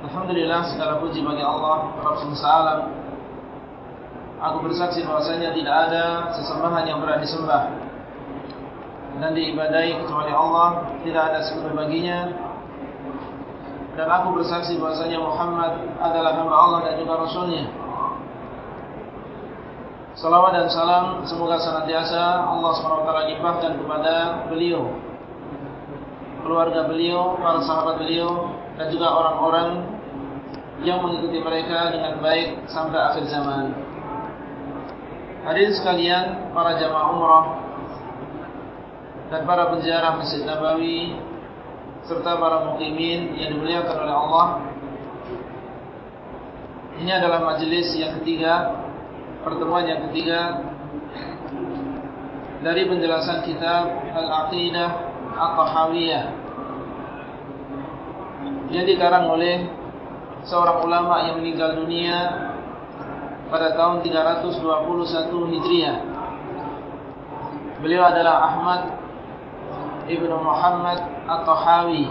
Alhamdulillah segala puji bagi Allah Rabb semesta alam Aku bersaksi bahwasanya tidak ada sesembahan yang berat disembah. Dan diibadai kecuali Allah Tidak ada sekutu baginya. Dan aku bersaksi bahwasanya Muhammad adalah hamba Allah dan juga Rasulnya. Salawat dan salam semoga senantiasa Allah SWT limpahkan kepada beliau Keluarga beliau, para sahabat beliau Dan juga orang-orang yang mengikuti mereka dengan baik sampai akhir zaman. Hadirin sekalian, para jamaah umrah dan para penziarah Masjid Nabawi serta para mukimin yang dimuliakan oleh Allah. Ini adalah majelis yang ketiga, pertemuan yang ketiga dari penjelasan kitab Al-Aqidah At-Tahawiyah yang dikarang oleh seorang ulama yang meninggal dunia pada tahun 321 Hijriah. Beliau adalah Ahmad Ibn Muhammad At-Tahawi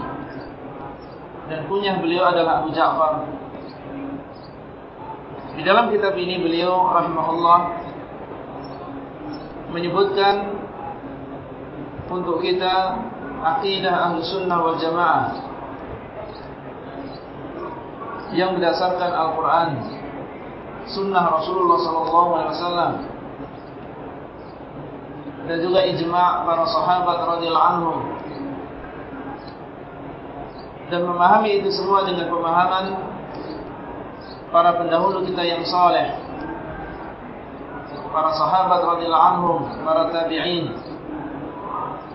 dan kunyah beliau adalah Abu Ja'far. Di dalam kitab ini beliau rahimahullah menyebutkan untuk kita akidah Ahlussunnah wal Jamaah yang berdasarkan Al-Quran, Sunnah Rasulullah SAW, dan juga ijma' para sahabat radhiyallahu anhum, dan memahami itu semua dengan pemahaman para pendahulu kita yang saleh, para sahabat radhiyallahu anhum, para tabi'in,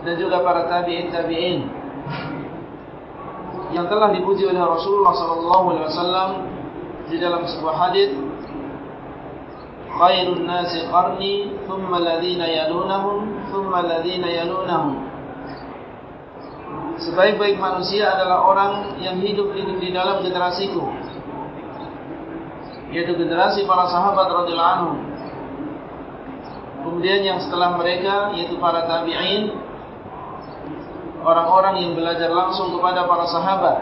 dan juga para tabi'in tabi'in yang telah dipuji oleh Rasulullah SAW di dalam sebuah hadis khairun nasi qarni thumma alladhina yalunahum thumma alladhina yalunahum. Sebaik-baik manusia adalah orang yang hidup di dalam generasiku yaitu generasi para sahabat radhiyallahu anhum. Kemudian yang setelah mereka yaitu para tabi'in orang-orang yang belajar langsung kepada para sahabat.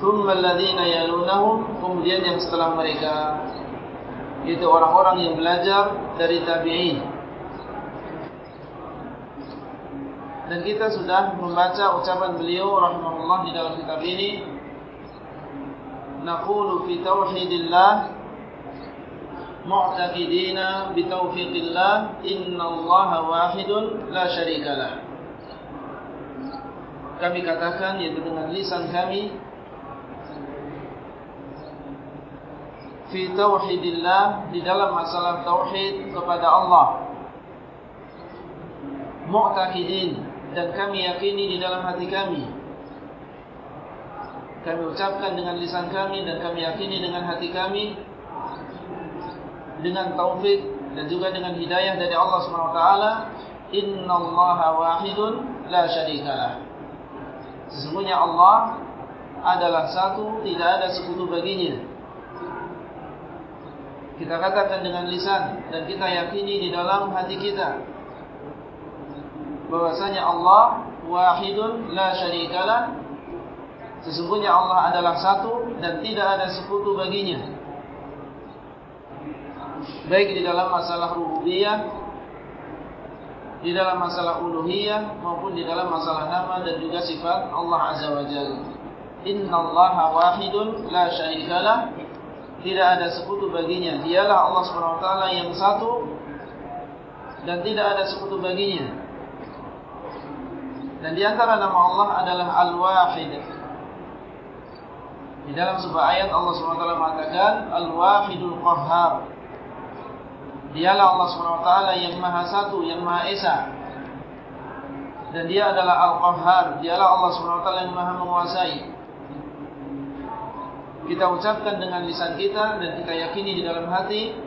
Thumma alladhina yalunahum, kemudian yang setelah mereka itu orang-orang yang belajar dari tabi'in. Dan kita sudah membaca ucapan beliau rahimahullah di dalam kitab ini. Naqulu fi tauhidillah mu'taqidina bi taufiqillah innallaha wahidun la syarikalah kami katakan yaitu dengan lisan kami fi tauhidillah di dalam masalah tauhid kepada Allah. Mu'taqidin dan kami yakini di dalam hati kami. Kami ucapkan dengan lisan kami dan kami yakini dengan hati kami dengan taufik dan juga dengan hidayah dari Allah SWT innallaha wahidun la syarikalah Sesungguhnya Allah adalah satu, tidak ada sekutu baginya. Kita katakan dengan lisan dan kita yakini di dalam hati kita bahwasanya Allah wahidun la syarikalah. Sesungguhnya Allah adalah satu dan tidak ada sekutu baginya. Baik di dalam masalah rububiyah di dalam masalah uluhiyah maupun di dalam masalah nama dan juga sifat Allah Azza wa Jalla. Inna Allah wahidun la syarikalah. Tidak ada sekutu baginya. Dialah Allah SWT yang satu dan tidak ada sekutu baginya. Dan di antara nama Allah adalah Al-Wahid. Di dalam sebuah ayat Allah SWT mengatakan Al-Wahidul Qahhar. Dialah Allah SWT yang maha satu, yang maha esa. Dan dia adalah Al-Qahhar. Dialah Allah SWT yang maha menguasai. kita ucapkan dengan lisan kita dan kita yakini di dalam hati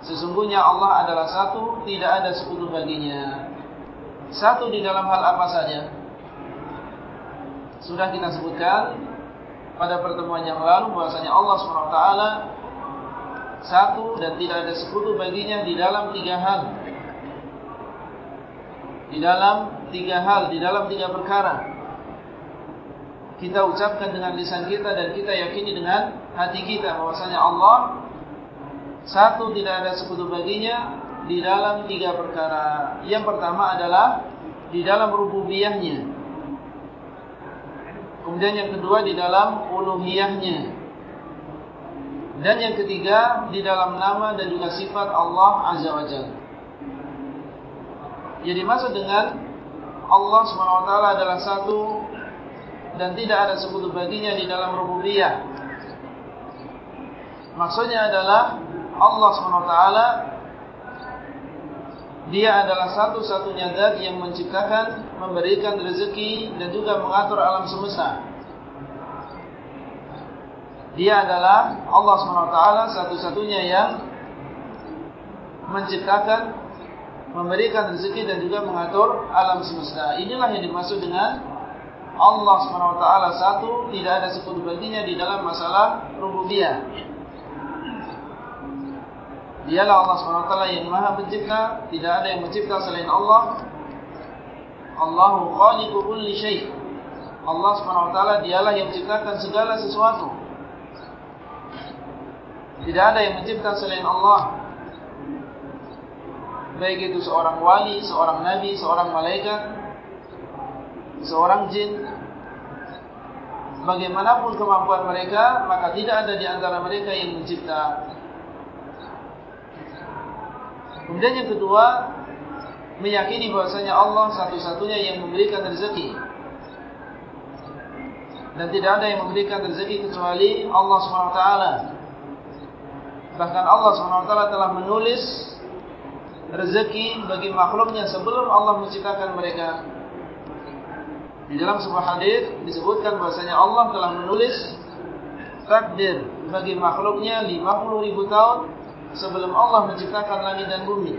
sesungguhnya Allah adalah satu tidak ada sekutu baginya satu di dalam hal apa saja sudah kita sebutkan pada pertemuan yang lalu bahasanya Allah SWT satu dan tidak ada sekutu baginya di dalam tiga hal di dalam tiga hal di dalam tiga perkara kita ucapkan dengan lisan kita dan kita yakini dengan hati kita bahwasanya Allah satu tidak ada sekutu baginya di dalam tiga perkara. Yang pertama adalah di dalam rububiyahnya. Kemudian yang kedua di dalam uluhiyahnya. Dan yang ketiga di dalam nama dan juga sifat Allah Azza wa Jalla. Jadi maksud dengan Allah SWT adalah satu dan tidak ada sekutu baginya di dalam rububiyah. Maksudnya adalah Allah SWT Dia adalah satu-satunya zat yang menciptakan, memberikan rezeki dan juga mengatur alam semesta. Dia adalah Allah SWT satu-satunya yang menciptakan, memberikan rezeki dan juga mengatur alam semesta. Inilah yang dimaksud dengan Allah SWT satu, tidak ada sekutu baginya di dalam masalah rububiyah. Dialah Allah SWT yang maha pencipta, tidak ada yang mencipta selain Allah. Allahu khaliqu kulli syai'. Allah SWT dialah yang menciptakan segala sesuatu. Tidak ada yang mencipta selain Allah. Baik itu seorang wali, seorang nabi, seorang malaikat, seorang jin. Bagaimanapun kemampuan mereka maka tidak ada di antara mereka yang mencipta. Kemudian yang kedua meyakini bahasanya Allah satu-satunya yang memberikan rezeki. Dan tidak ada yang memberikan rezeki kecuali Allah SWT bahkan Allah SWT telah menulis rezeki bagi makhluknya sebelum Allah menciptakan mereka di dalam sebuah hadis disebutkan bahasanya Allah telah menulis takdir bagi makhluknya 50 ribu tahun sebelum Allah menciptakan langit dan bumi.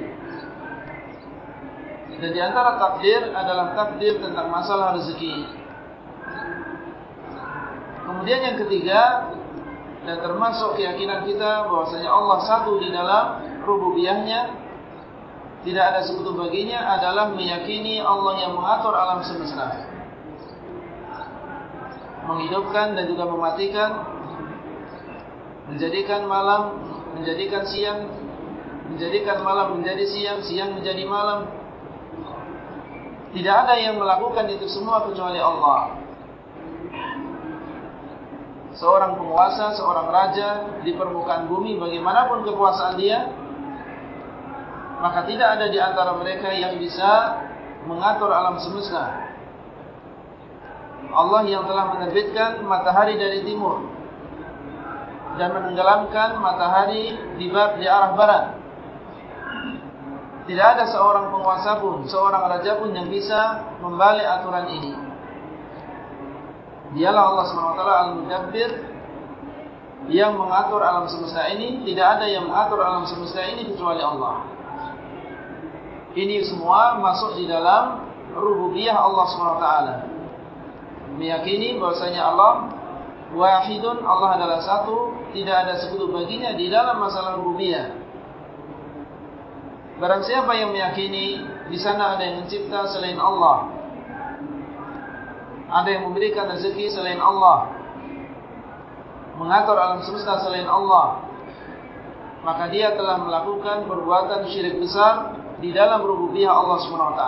Dan di antara takdir adalah takdir tentang masalah rezeki. Kemudian yang ketiga dan termasuk keyakinan kita bahwasanya Allah satu di dalam rububiyahnya. Tidak ada sekutu baginya adalah meyakini Allah yang mengatur alam semesta. Menghidupkan dan juga mematikan. Menjadikan malam menjadikan siang. Menjadikan malam menjadi siang siang menjadi malam. Tidak ada yang melakukan itu semua kecuali Allah seorang penguasa seorang raja di permukaan bumi bagaimanapun kekuasaan dia maka tidak ada di antara mereka yang bisa mengatur alam semesta Allah yang telah menerbitkan matahari dari timur dan menenggelamkan matahari di di arah barat. Tidak ada seorang penguasa pun, seorang raja pun yang bisa membalik aturan ini. Dialah Allah SWT Al-Mudabbir yang mengatur alam semesta ini. Tidak ada yang mengatur alam semesta ini kecuali Allah. Ini semua masuk di dalam rububiyah Allah SWT meyakini bahwasanya Allah wahidun Allah adalah satu tidak ada sekutu baginya di dalam masalah rububiyah barang siapa yang meyakini di sana ada yang mencipta selain Allah ada yang memberikan rezeki selain Allah. Mengatur alam semesta selain Allah. Maka dia telah melakukan perbuatan syirik besar di dalam rububiyah Allah SWT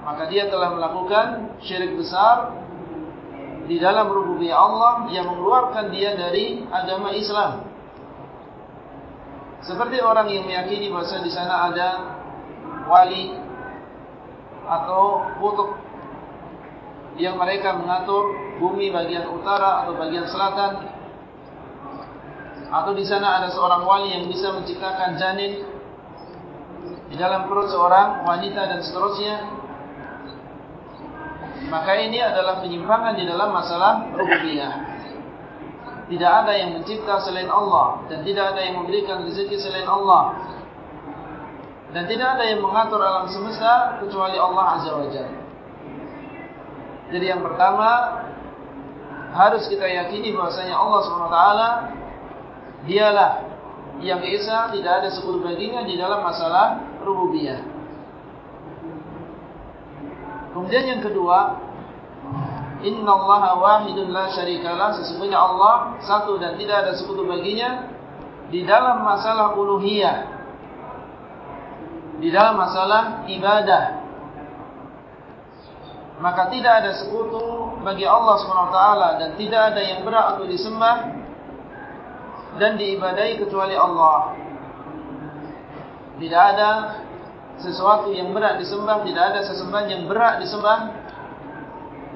maka dia telah melakukan syirik besar di dalam rububiyah Allah yang mengeluarkan dia dari agama Islam. Seperti orang yang meyakini bahasa di sana ada wali atau kutub yang mereka mengatur bumi bagian utara atau bagian selatan atau di sana ada seorang wali yang bisa menciptakan janin di dalam perut seorang wanita dan seterusnya Maka ini adalah penyimpangan di dalam masalah rububiyah. Tidak ada yang mencipta selain Allah dan tidak ada yang memberikan rezeki selain Allah. Dan tidak ada yang mengatur alam semesta kecuali Allah Azza wa Jalla. Jadi yang pertama harus kita yakini bahwasanya Allah SWT dialah yang esa tidak ada sekutu baginya di dalam masalah rububiyah. Kemudian yang kedua, Inna Allah wahidun la syarikalah sesungguhnya Allah satu dan tidak ada sekutu baginya di dalam masalah uluhiyah. Di dalam masalah ibadah. Maka tidak ada sekutu bagi Allah SWT dan tidak ada yang berat untuk disembah dan diibadai kecuali Allah. Tidak ada sesuatu yang berat disembah, tidak ada sesembahan yang berat disembah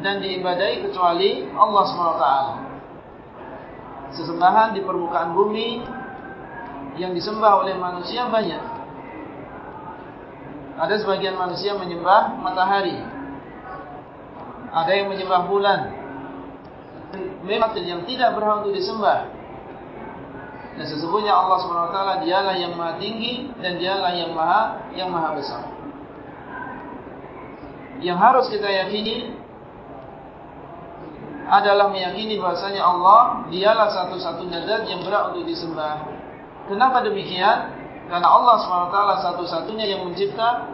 dan diibadai kecuali Allah SWT. Sesembahan di permukaan bumi yang disembah oleh manusia banyak. Ada sebagian manusia menyembah matahari. Ada yang menyembah bulan. Memang yang tidak berhak untuk disembah. Dan sesungguhnya Allah SWT dialah yang maha tinggi dan dialah yang maha yang maha besar. Yang harus kita yakini adalah meyakini bahasanya Allah dialah satu-satunya zat yang berat untuk disembah. Kenapa demikian? Karena Allah SWT satu-satunya yang mencipta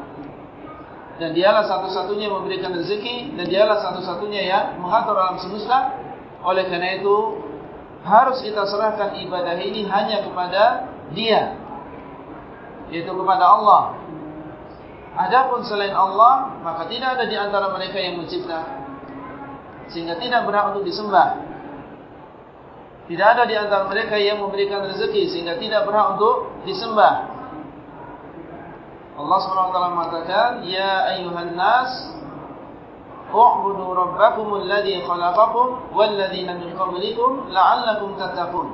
dan dialah satu-satunya yang memberikan rezeki dan dialah satu-satunya yang mengatur alam semesta. Oleh karena itu harus kita serahkan ibadah ini hanya kepada Dia, yaitu kepada Allah. Adapun selain Allah, maka tidak ada di antara mereka yang mencipta, sehingga tidak berhak untuk disembah. Tidak ada di antara mereka yang memberikan rezeki, sehingga tidak berhak untuk disembah. Allah Subhanahu wa taala mengatakan, "Ya ayuhan nas, u'budu rabbakum alladhi khalaqakum walladzina min qablikum la'allakum tattaqun."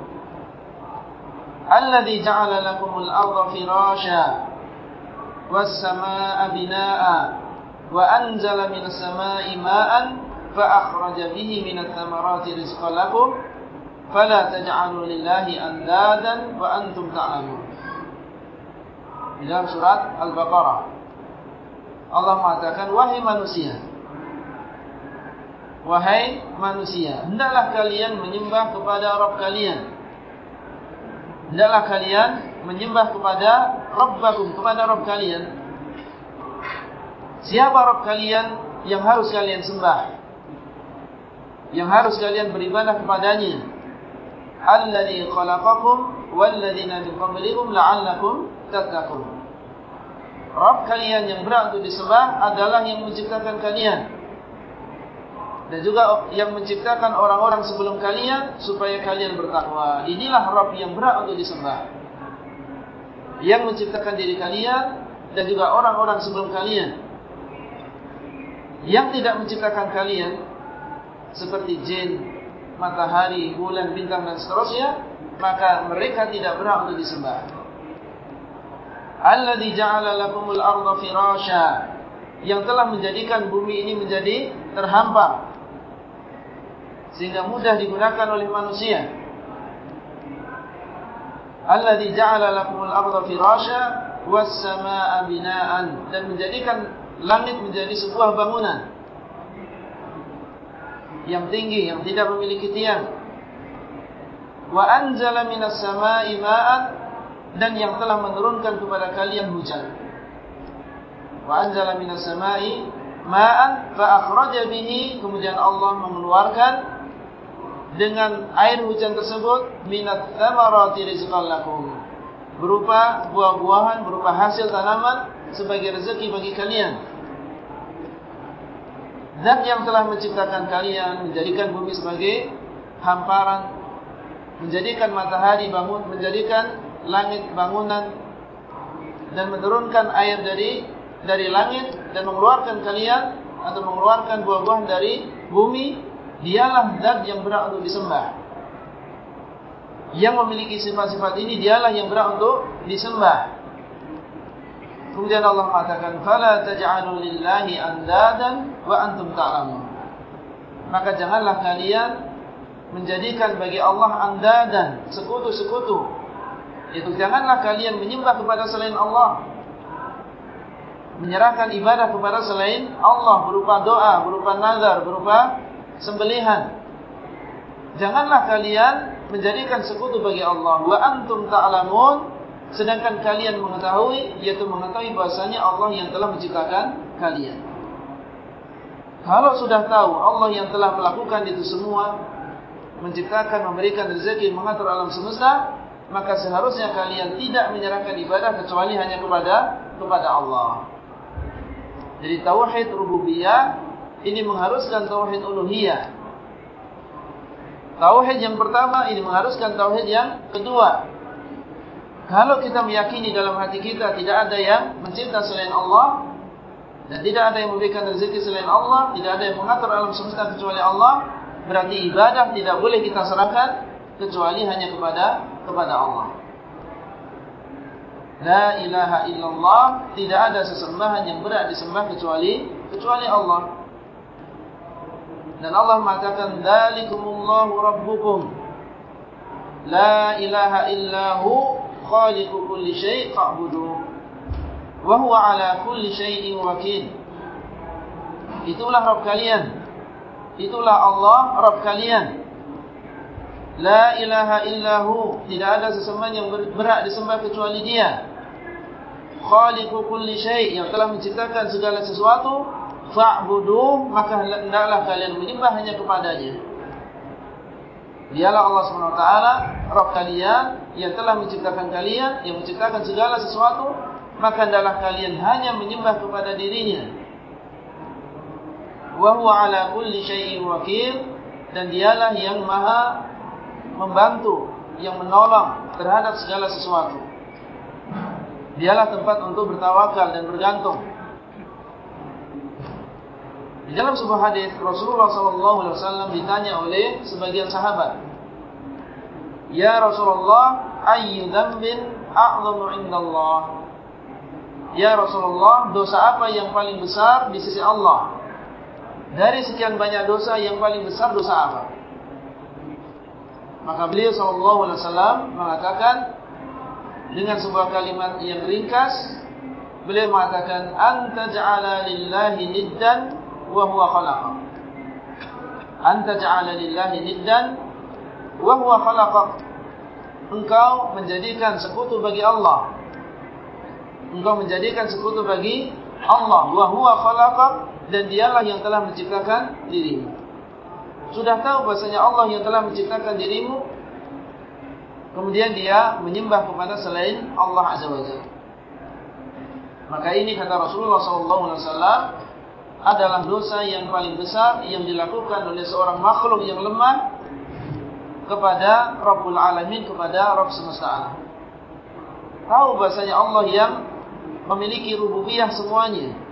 Alladhi ja'ala lakum Al-arza firasha was-samaa'a binaa'a wa anzala minas samaa'i maa'an فأخرج به من الثمرات رزقا Fala taj'alu lillahi andadan Wa-antum تعلمون dalam surat Al-Baqarah Allah mengatakan wahai manusia Wahai manusia, hendaklah kalian menyembah kepada Rabb kalian. Hendaklah kalian menyembah kepada Rabbakum, kepada Rabb kalian. Siapa Rabb kalian yang harus kalian sembah? Yang harus kalian beribadah kepadanya? Alladhi khalaqakum walladhina min qablikum la'allakum tattaqun. Rabb kalian yang berat untuk disembah adalah yang menciptakan kalian dan juga yang menciptakan orang-orang sebelum kalian supaya kalian bertakwa. Inilah Rabb yang berat untuk disembah. Yang menciptakan diri kalian dan juga orang-orang sebelum kalian. Yang tidak menciptakan kalian seperti jin, matahari, bulan, bintang dan seterusnya, maka mereka tidak berat untuk disembah. Alladzi ja'ala lakumul arda firasya yang telah menjadikan bumi ini menjadi terhampar sehingga mudah digunakan oleh manusia. Alladzi ja'ala lakumul arda firasya was samaa'a bina'an dan menjadikan langit menjadi sebuah bangunan yang tinggi yang tidak memiliki tiang. Wa anzala minas samaa'i ma'an dan yang telah menurunkan kepada kalian hujan. Wa anzala minas samaa'i ma'an fa akhraja bihi kemudian Allah mengeluarkan dengan air hujan tersebut minat thamarati rizqan lakum berupa buah-buahan berupa hasil tanaman sebagai rezeki bagi kalian Zat yang telah menciptakan kalian menjadikan bumi sebagai hamparan menjadikan matahari bangun menjadikan langit bangunan dan menurunkan air dari dari langit dan mengeluarkan kalian atau mengeluarkan buah-buahan dari bumi dialah zat yang berat untuk disembah. Yang memiliki sifat-sifat ini dialah yang berat untuk disembah. Kemudian Allah mengatakan, "Fala taj'alu lillahi andadan wa antum ta'lamun." maka janganlah kalian menjadikan bagi Allah andadan, sekutu-sekutu. Itu janganlah kalian menyembah kepada selain Allah. Menyerahkan ibadah kepada selain Allah berupa doa, berupa nazar, berupa sembelihan. Janganlah kalian menjadikan sekutu bagi Allah. Wa antum ta'lamun sedangkan kalian mengetahui yaitu mengetahui bahasanya Allah yang telah menciptakan kalian. Kalau sudah tahu Allah yang telah melakukan itu semua, menciptakan, memberikan rezeki, mengatur alam semesta, maka seharusnya kalian tidak menyerahkan ibadah kecuali hanya kepada kepada Allah. Jadi tauhid rububiyah ini mengharuskan tauhid uluhiyah. Tauhid yang pertama ini mengharuskan tauhid yang kedua. Kalau kita meyakini dalam hati kita tidak ada yang mencipta selain Allah, dan tidak ada yang memberikan rezeki selain Allah, tidak ada yang mengatur alam semesta kecuali Allah, berarti ibadah tidak boleh kita serahkan kecuali hanya kepada kepada Allah. La ilaha illallah, tidak ada sesembahan yang berat disembah kecuali kecuali Allah. Dan Allah mengatakan dzalikumullahu rabbukum la ilaha illahu khaliqu kulli syai' fa'buduh wa huwa ala kulli syai'in wakil. Itulah Rabb kalian. Itulah Allah Rabb kalian. La ilaha illahu, tidak ada sesembahan yang berhak disembah kecuali Dia. Khaliqu kulli syai' yang telah menciptakan segala sesuatu, fa'budu, maka hendaklah kalian menyembah hanya kepadanya. Dialah Allah SWT, Rabb kalian yang telah menciptakan kalian, yang menciptakan segala sesuatu, maka adalah kalian hanya menyembah kepada dirinya. Wa huwa ala kulli syai'in wakil dan dialah yang maha membantu, yang menolong terhadap segala sesuatu. Dialah tempat untuk bertawakal dan bergantung. Di dalam sebuah hadis Rasulullah SAW ditanya oleh sebagian sahabat, Ya Rasulullah, ayyu dzambin a'zamu 'inda Allah? Ya Rasulullah, dosa apa yang paling besar di sisi Allah? Dari sekian banyak dosa yang paling besar dosa apa? Maka beliau SAW mengatakan dengan sebuah kalimat yang ringkas, beliau mengatakan anta ja'ala lillahi niddan wa huwa khalaqa. Anta ja'ala lillahi niddan wa huwa khalaqa. Engkau menjadikan sekutu bagi Allah engkau menjadikan sekutu bagi Allah wa huwa khalaqak dan dialah yang telah menciptakan dirimu. Sudah tahu bahasanya Allah yang telah menciptakan dirimu kemudian dia menyembah kepada selain Allah azza wajalla. Maka ini kata Rasulullah wasallam adalah dosa yang paling besar yang dilakukan oleh seorang makhluk yang lemah kepada Rabbul Alamin kepada Rabb semesta alam. Tahu bahasanya Allah yang memiliki rububiyah semuanya.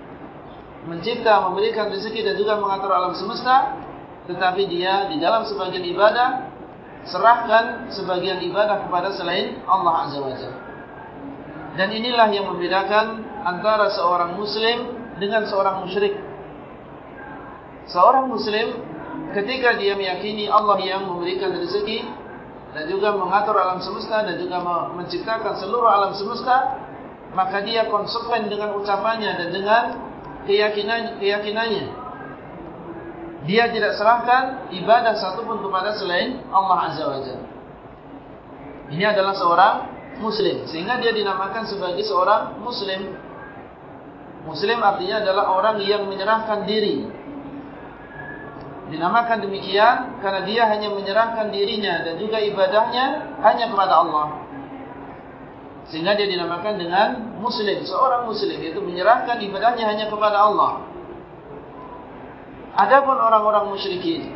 Mencipta, memberikan rezeki dan juga mengatur alam semesta. Tetapi dia di dalam sebagian ibadah, serahkan sebagian ibadah kepada selain Allah Azza wa Jalla. Dan inilah yang membedakan antara seorang muslim dengan seorang musyrik. Seorang muslim ketika dia meyakini Allah yang memberikan rezeki dan juga mengatur alam semesta dan juga menciptakan seluruh alam semesta, maka dia konsekuen dengan ucapannya dan dengan keyakinan keyakinannya. Dia tidak serahkan ibadah satu pun kepada selain Allah Azza wa Jalla. Ini adalah seorang muslim sehingga dia dinamakan sebagai seorang muslim. Muslim artinya adalah orang yang menyerahkan diri. Dinamakan demikian karena dia hanya menyerahkan dirinya dan juga ibadahnya hanya kepada Allah. Sehingga dia dinamakan dengan Muslim. Seorang Muslim itu menyerahkan ibadahnya hanya kepada Allah. Adapun orang-orang musyrikin.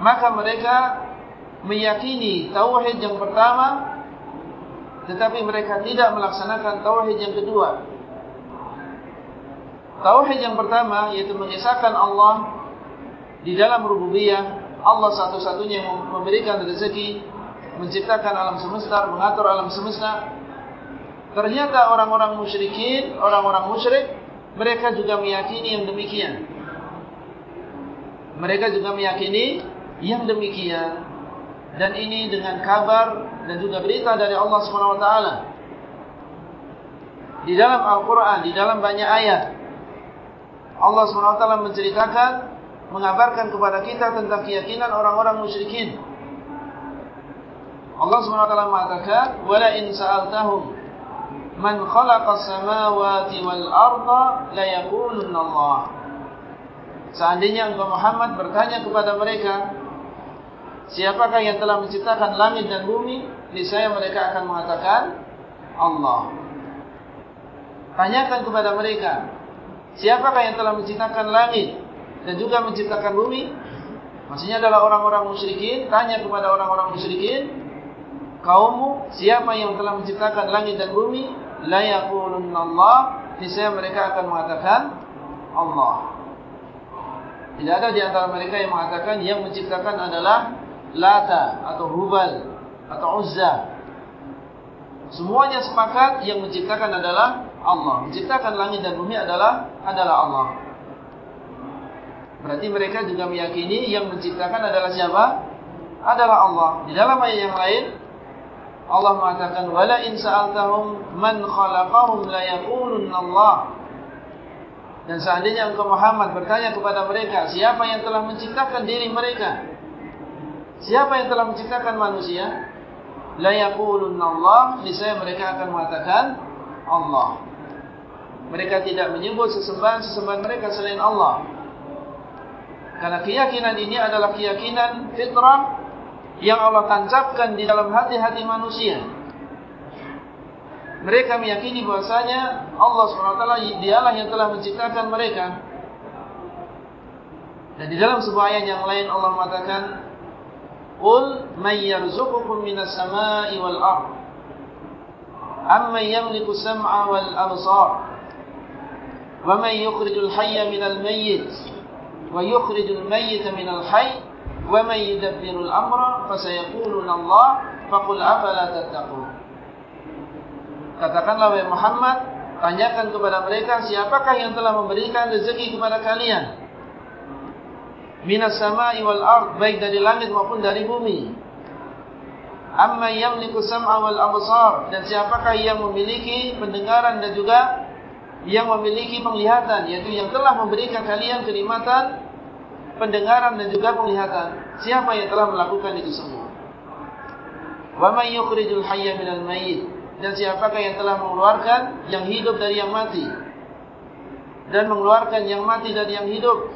Maka mereka meyakini Tauhid yang pertama. Tetapi mereka tidak melaksanakan Tauhid yang kedua. Tauhid yang pertama yaitu mengisahkan Allah di dalam rububiyah. Allah satu-satunya yang memberikan rezeki menciptakan alam semesta, mengatur alam semesta. Ternyata orang-orang musyrikin, orang-orang musyrik, mereka juga meyakini yang demikian. Mereka juga meyakini yang demikian. Dan ini dengan kabar dan juga berita dari Allah SWT. Di dalam Al-Quran, di dalam banyak ayat. Allah SWT menceritakan, mengabarkan kepada kita tentang keyakinan orang-orang musyrikin. Allah SWT mengatakan wala in sa'altahum man khalaqa samawati wal arda la yaqulun Allah Seandainya engkau Muhammad bertanya kepada mereka siapakah yang telah menciptakan langit dan bumi? Niscaya mereka akan mengatakan Allah. Tanyakan kepada mereka siapakah yang telah menciptakan langit dan juga menciptakan bumi? Maksudnya adalah orang-orang musyrikin, tanya kepada orang-orang musyrikin, kaummu siapa yang telah menciptakan langit dan bumi? La yaqulunna Allah. Niscaya mereka akan mengatakan Allah. Tidak ada di antara mereka yang mengatakan yang menciptakan adalah Lata atau Hubal atau Uzza. Semuanya sepakat yang menciptakan adalah Allah. Menciptakan langit dan bumi adalah adalah Allah. Berarti mereka juga meyakini yang menciptakan adalah siapa? Adalah Allah. Di dalam ayat yang lain Allah mengatakan wala in sa'altahum man khalaqahum la yaqulunna Allah. Dan seandainya engkau Muhammad bertanya kepada mereka, siapa yang telah menciptakan diri mereka? Siapa yang telah menciptakan manusia? La yaqulunna Allah, niscaya mereka akan mengatakan Allah. Mereka tidak menyebut sesembahan-sesembahan mereka selain Allah. Karena keyakinan ini adalah keyakinan fitrah yang Allah tancapkan di dalam hati-hati manusia. Mereka meyakini bahasanya Allah SWT dialah yang telah menciptakan mereka. Dan di dalam sebuah ayat yang lain Allah mengatakan, Qul may yarzuqukum minas sama'i wal ard. Amman yamliku sam'a wal absar. Wa man yukhrijul hayya minal mayyit wa yukhrijul mayyita minal hayy man yudabbirul amra fasayaquluna Allah faqul afala tattaqun. Katakanlah wahai Muhammad, tanyakan kepada mereka siapakah yang telah memberikan rezeki kepada kalian? Minas sama'i wal ard, baik dari langit maupun dari bumi. Amma yamliku sam'a wal absar, dan siapakah yang memiliki pendengaran dan juga yang memiliki penglihatan, yaitu yang telah memberikan kalian kenikmatan pendengaran dan juga penglihatan. Siapa yang telah melakukan itu semua? Wa may yukhrijul hayya minal mayyit? dan siapakah yang telah mengeluarkan yang hidup dari yang mati dan mengeluarkan yang mati dari yang hidup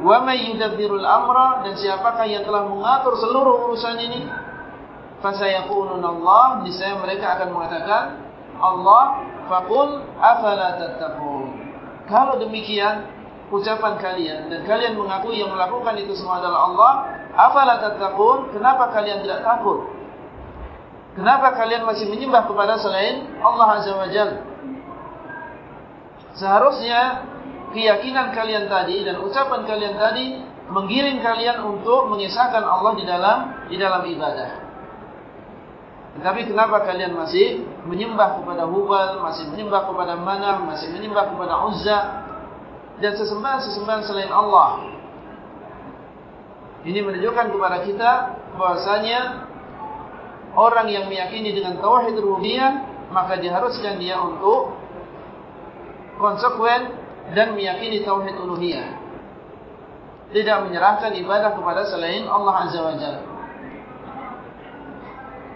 wa may yudabbirul amra dan siapakah yang telah mengatur seluruh urusan ini fasayaquluna Allah niscaya mereka akan mengatakan Allah faqul afala tattaqun kalau demikian ucapan kalian. Dan kalian mengakui yang melakukan itu semua adalah Allah. Afala tattaqun? Kenapa kalian tidak takut? Kenapa kalian masih menyembah kepada selain Allah Azza wa Jal? Seharusnya keyakinan kalian tadi dan ucapan kalian tadi menggiring kalian untuk mengisahkan Allah di dalam di dalam ibadah. Tetapi kenapa kalian masih menyembah kepada Hubal, masih menyembah kepada Manah, masih menyembah kepada Uzza dan sesembahan-sesembahan selain Allah? Ini menunjukkan kepada kita bahwasanya orang yang meyakini dengan tauhid rububiyah maka diharuskan dia untuk konsekuen dan meyakini tauhid uluhiyah. Tidak menyerahkan ibadah kepada selain Allah azza wajalla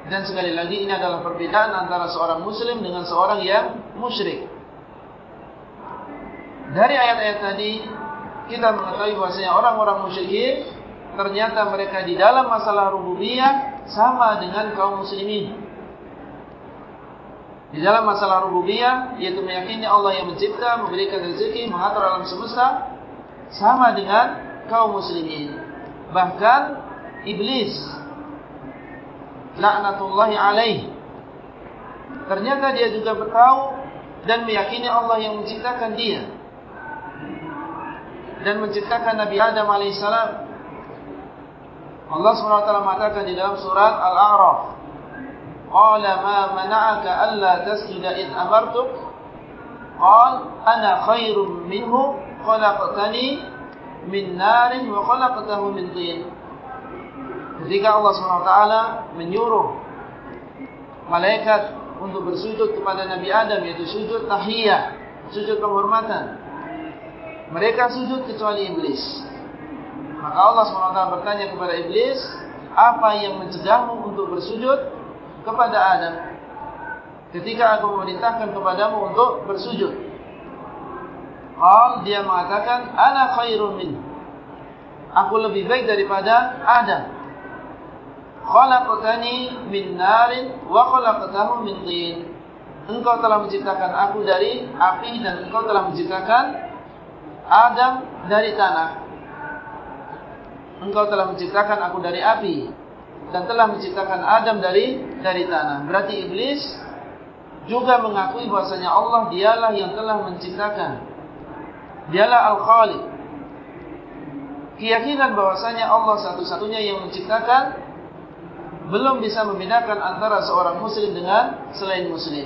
dan sekali lagi ini adalah perbedaan antara seorang muslim dengan seorang yang musyrik dari ayat-ayat tadi kita mengetahui bahwasanya orang-orang musyrikin ternyata mereka di dalam masalah rububiyah sama dengan kaum muslimin. Di dalam masalah rububiyah, yaitu meyakini Allah yang mencipta, memberikan rezeki, mengatur alam semesta, sama dengan kaum muslimin. Bahkan iblis, laknatullahi alaih, ternyata dia juga tahu dan meyakini Allah yang menciptakan dia dan menciptakan Nabi Adam alaihissalam Allah SWT mengatakan di dalam surat Al-A'raf. Qala ma mana'aka alla tasjuda id amartuk? Qal ana khairum minhu khalaqtani min narin wa khalaqtahu min tin. Ketika Allah SWT menyuruh malaikat untuk bersujud kepada Nabi Adam yaitu sujud tahiyah, sujud penghormatan. Mereka sujud kecuali iblis. Maka Allah SWT bertanya kepada iblis, apa yang mencegahmu untuk bersujud kepada Adam? Ketika aku memerintahkan kepadamu untuk bersujud. Qal dia mengatakan ana khairun min. Aku lebih baik daripada Adam. Khalaqtani min narin wa khalaqtahu min tin. Engkau telah menciptakan aku dari api dan engkau telah menciptakan Adam dari tanah. Engkau telah menciptakan aku dari api dan telah menciptakan Adam dari dari tanah. Berarti iblis juga mengakui bahasanya Allah dialah yang telah menciptakan Dialah Al-Khaliq. Keyakinan bahwasanya Allah satu-satunya yang menciptakan belum bisa membedakan antara seorang muslim dengan selain muslim.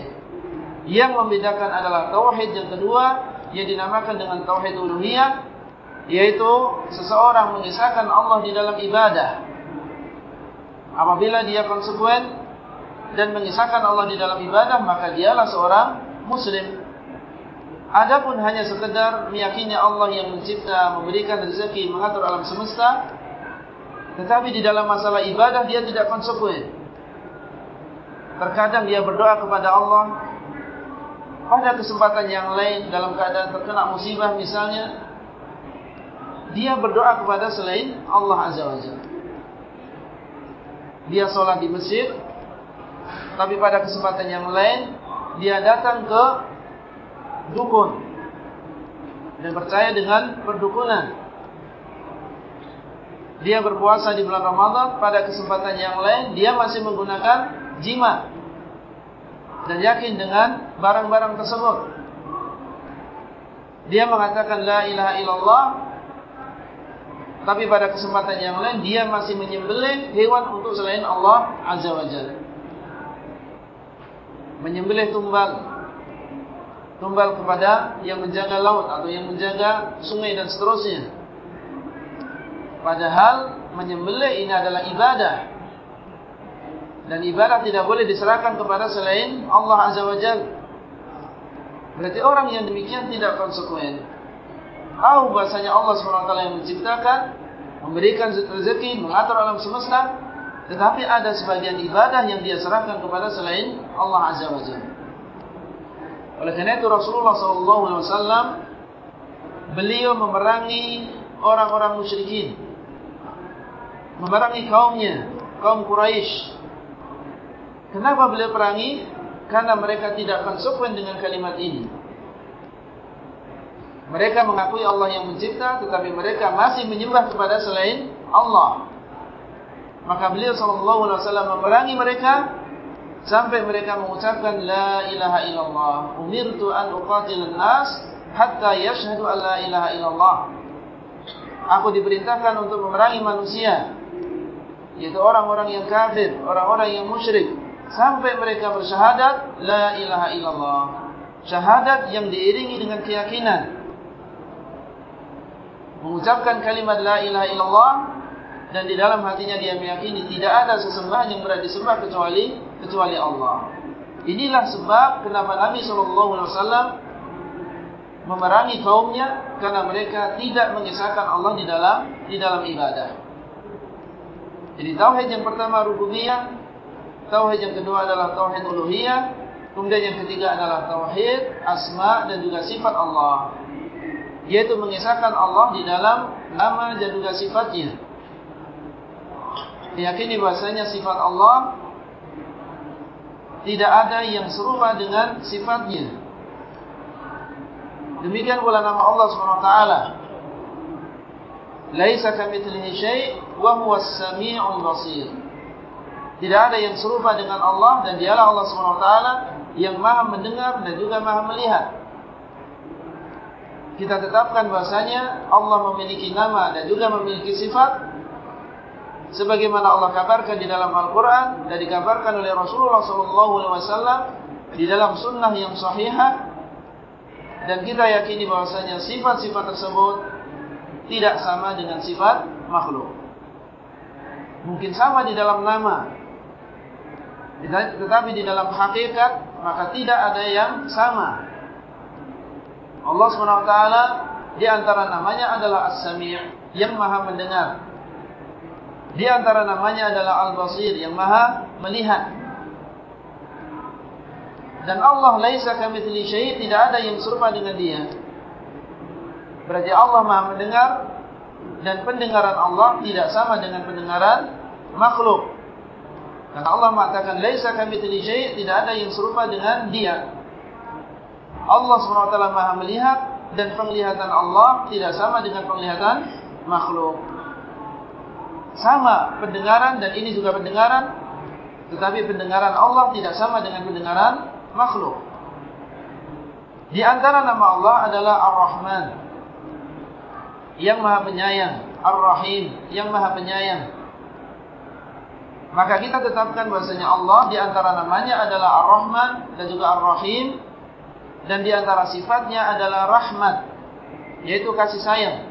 Yang membedakan adalah tauhid yang kedua yang dinamakan dengan tauhid uluhiyah yaitu seseorang mengisahkan Allah di dalam ibadah. Apabila dia konsekuen dan mengisahkan Allah di dalam ibadah maka dialah seorang muslim. Adapun hanya sekedar meyakini Allah yang mencipta, memberikan rezeki, mengatur alam semesta, tetapi di dalam masalah ibadah dia tidak konsekuen. Terkadang dia berdoa kepada Allah pada kesempatan yang lain dalam keadaan terkena musibah misalnya, dia berdoa kepada selain Allah Azza wa Jalla. Dia sholat di masjid, tapi pada kesempatan yang lain dia datang ke dukun dan percaya dengan perdukunan. Dia berpuasa di bulan Ramadan pada kesempatan yang lain dia masih menggunakan jima dan yakin dengan barang-barang tersebut. Dia mengatakan la ilaha illallah tapi pada kesempatan yang lain dia masih menyembelih hewan untuk selain Allah Azza wa Jalla. Menyembelih tumbal tumbal kepada yang menjaga laut atau yang menjaga sungai dan seterusnya. Padahal menyembelih ini adalah ibadah. Dan ibadah tidak boleh diserahkan kepada selain Allah Azza wa Jal. Berarti orang yang demikian tidak konsekuen. Tahu bahasanya Allah SWT yang menciptakan, memberikan rezeki, mengatur alam semesta. Tetapi ada sebagian ibadah yang dia serahkan kepada selain Allah Azza wa Jalla. Oleh karena itu Rasulullah SAW beliau memerangi orang-orang musyrikin, memerangi kaumnya, kaum Quraisy. Kenapa beliau perangi? Karena mereka tidak konsekuen dengan kalimat ini. Mereka mengakui Allah yang mencipta, tetapi mereka masih menyembah kepada selain Allah. Maka beliau SAW memerangi mereka sampai mereka mengucapkan la ilaha illallah umirtu an uqatil nas hatta yashhadu an la ilaha illallah aku diperintahkan untuk memerangi manusia yaitu orang-orang yang kafir orang-orang yang musyrik sampai mereka bersyahadat la ilaha illallah syahadat yang diiringi dengan keyakinan mengucapkan kalimat la ilaha illallah dan di dalam hatinya dia meyakini tidak ada sesembahan yang berada disembah kecuali kecuali Allah. Inilah sebab kenapa Nabi SAW memerangi kaumnya karena mereka tidak mengisahkan Allah di dalam di dalam ibadah. Jadi tauhid yang pertama rububiyah, tauhid yang kedua adalah tauhid uluhiyah, kemudian yang ketiga adalah tauhid asma dan juga sifat Allah. Yaitu mengisahkan Allah di dalam nama dan juga sifatnya. Diyakini bahasanya sifat Allah tidak ada yang serupa dengan sifatnya. Demikian pula nama Allah SWT. Laisa kamitslihi syai' wa huwas samii'ul basir. Tidak ada yang serupa dengan Allah dan dialah Allah SWT yang Maha mendengar dan juga Maha melihat. Kita tetapkan bahasanya Allah memiliki nama dan juga memiliki sifat sebagaimana Allah kabarkan di dalam Al-Quran dan dikabarkan oleh Rasulullah SAW di dalam sunnah yang sahihah dan kita yakini bahwasanya sifat-sifat tersebut tidak sama dengan sifat makhluk. Mungkin sama di dalam nama, tetapi di dalam hakikat maka tidak ada yang sama. Allah SWT di antara namanya adalah As-Sami' yang maha mendengar. Di antara namanya adalah Al-Basir yang maha melihat. Dan Allah laisa kamitsli syai' tidak ada yang serupa dengan dia. Berarti Allah maha mendengar dan pendengaran Allah tidak sama dengan pendengaran makhluk. Karena Allah mengatakan laisa kamitsli syai' tidak ada yang serupa dengan dia. Allah SWT Maha melihat dan penglihatan Allah tidak sama dengan penglihatan makhluk. Sama pendengaran dan ini juga pendengaran tetapi pendengaran Allah tidak sama dengan pendengaran makhluk. Di antara nama Allah adalah Ar-Rahman yang Maha Penyayang, Ar-Rahim yang Maha Penyayang. Maka kita tetapkan bahasanya Allah di antara namanya adalah Ar-Rahman dan juga Ar-Rahim dan di antara sifatnya adalah Rahmat yaitu kasih sayang.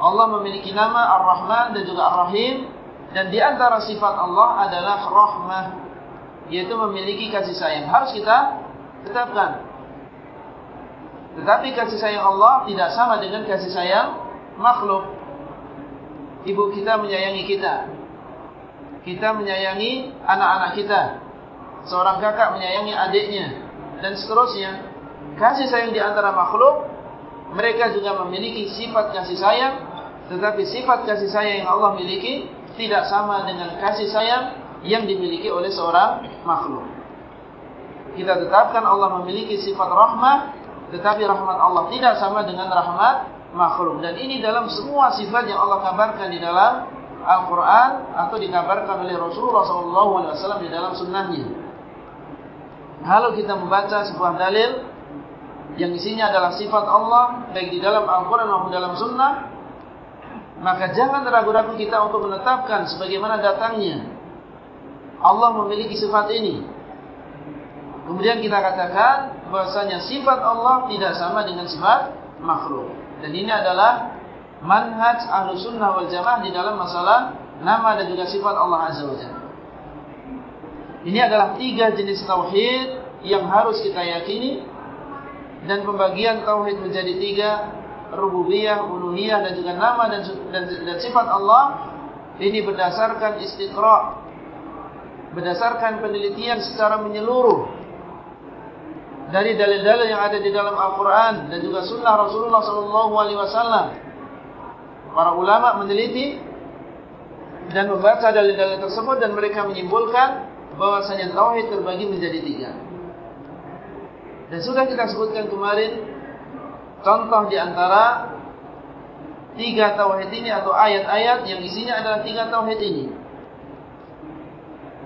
Allah memiliki nama Ar-Rahman dan juga Ar-Rahim dan di antara sifat Allah adalah Rahmah yaitu memiliki kasih sayang. Harus kita tetapkan. Tetapi kasih sayang Allah tidak sama dengan kasih sayang makhluk. Ibu kita menyayangi kita kita menyayangi anak-anak kita. Seorang kakak menyayangi adiknya. Dan seterusnya. Kasih sayang di antara makhluk. Mereka juga memiliki sifat kasih sayang. Tetapi sifat kasih sayang yang Allah miliki. Tidak sama dengan kasih sayang yang dimiliki oleh seorang makhluk. Kita tetapkan Allah memiliki sifat rahmat. Tetapi rahmat Allah tidak sama dengan rahmat makhluk. Dan ini dalam semua sifat yang Allah kabarkan di dalam Al-Quran atau dikabarkan oleh Rasulullah SAW di dalam sunnahnya. Kalau kita membaca sebuah dalil yang isinya adalah sifat Allah baik di dalam Al-Quran maupun dalam sunnah, maka jangan ragu-ragu kita untuk menetapkan sebagaimana datangnya. Allah memiliki sifat ini. Kemudian kita katakan bahasanya sifat Allah tidak sama dengan sifat makhluk. Dan ini adalah manhaj ahlu sunnah wal jamaah di dalam masalah nama dan juga sifat Allah Azza wa Jalla. Ini adalah tiga jenis tauhid yang harus kita yakini dan pembagian tauhid menjadi tiga rububiyah, uluhiyah dan juga nama dan, dan, dan sifat Allah ini berdasarkan istiqra berdasarkan penelitian secara menyeluruh dari dalil-dalil yang ada di dalam Al-Quran dan juga sunnah Rasulullah SAW para ulama meneliti dan membaca dalil-dalil tersebut dan mereka menyimpulkan bahwasanya tauhid terbagi menjadi tiga. Dan sudah kita sebutkan kemarin contoh di antara tiga tauhid ini atau ayat-ayat yang isinya adalah tiga tauhid ini.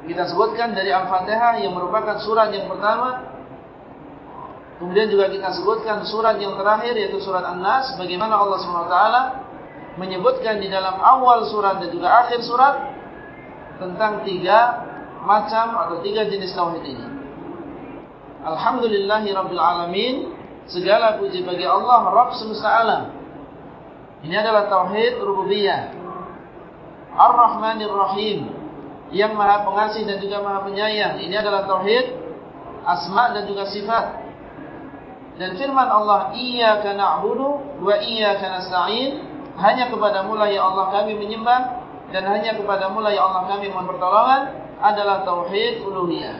Kita sebutkan dari Al-Fatihah yang merupakan surat yang pertama. Kemudian juga kita sebutkan surat yang terakhir yaitu surat An-Nas bagaimana Allah SWT menyebutkan di dalam awal surat dan juga akhir surat tentang tiga macam atau tiga jenis tauhid ini. Alhamdulillahi Rabbil Alamin Segala puji bagi Allah Rabb semesta alam. Ini adalah tauhid rububiyah. Ar-Rahmanir Rahim Yang maha pengasih dan juga maha penyayang. Ini adalah tauhid Asma' dan juga sifat. Dan firman Allah Iyaka na'budu wa iyaka nasta'in hanya kepada mula ya Allah kami menyembah dan hanya kepada mula ya Allah kami mohon pertolongan adalah tauhid uluhiyah.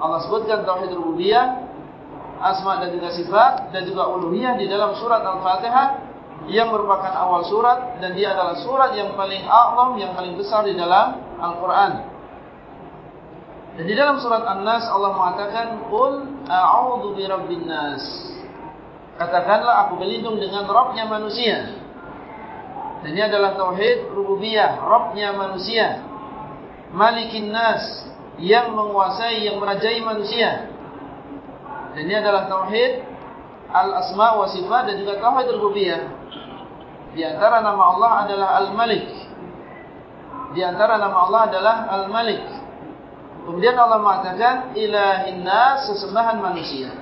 Allah sebutkan tauhid rububiyah, asma dan juga sifat dan juga uluhiyah di dalam surat Al-Fatihah yang merupakan awal surat dan dia adalah surat yang paling a'zam yang paling besar di dalam Al-Qur'an. Dan di dalam surat An-Nas Allah mengatakan qul a'udzu birabbin nas. Katakanlah aku berlindung dengan Rabbnya manusia. Ini adalah tauhid rububiyah, Rabbnya manusia. Malikin nas yang menguasai, yang merajai manusia. Ini adalah tauhid al-asma wa sifat dan juga tauhid rububiyah. Di antara nama Allah adalah Al-Malik. Di antara nama Allah adalah Al-Malik. Kemudian Allah mengatakan ilahin nas sesembahan manusia.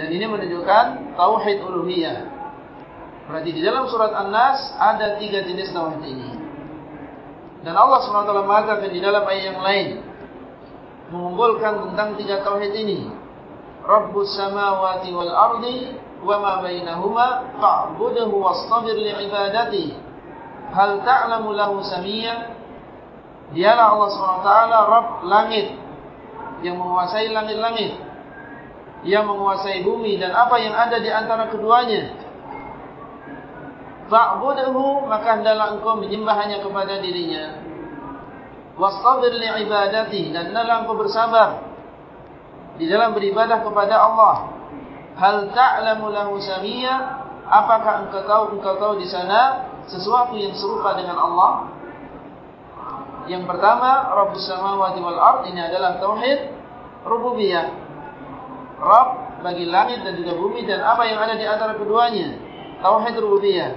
Dan ini menunjukkan tauhid uluhiyah. Berarti di dalam surat An-Nas ada tiga jenis tauhid ini. Dan Allah SWT mengatakan di dalam ayat yang lain mengumpulkan tentang tiga tauhid ini. Rabbus samawati wal ardi wa ma bainahuma fa'budhu wastabir li'ibadati. Hal ta'lamu lahu samiyya? Dialah Allah SWT Rabb langit yang menguasai langit-langit yang menguasai bumi dan apa yang ada di antara keduanya. Fa'budhu maka hendaklah engkau menyembah hanya kepada dirinya. Wastabir li'ibadati dan hendaklah engkau bersabar di dalam beribadah kepada Allah. Hal ta'lamu lahu samiyya? Apakah engkau tahu engkau tahu di sana sesuatu yang serupa dengan Allah? Yang pertama, Rabbus samawati wal ard ini adalah tauhid rububiyah. Rabb bagi langit dan juga bumi dan apa yang ada di antara keduanya. Tauhid rububiyah.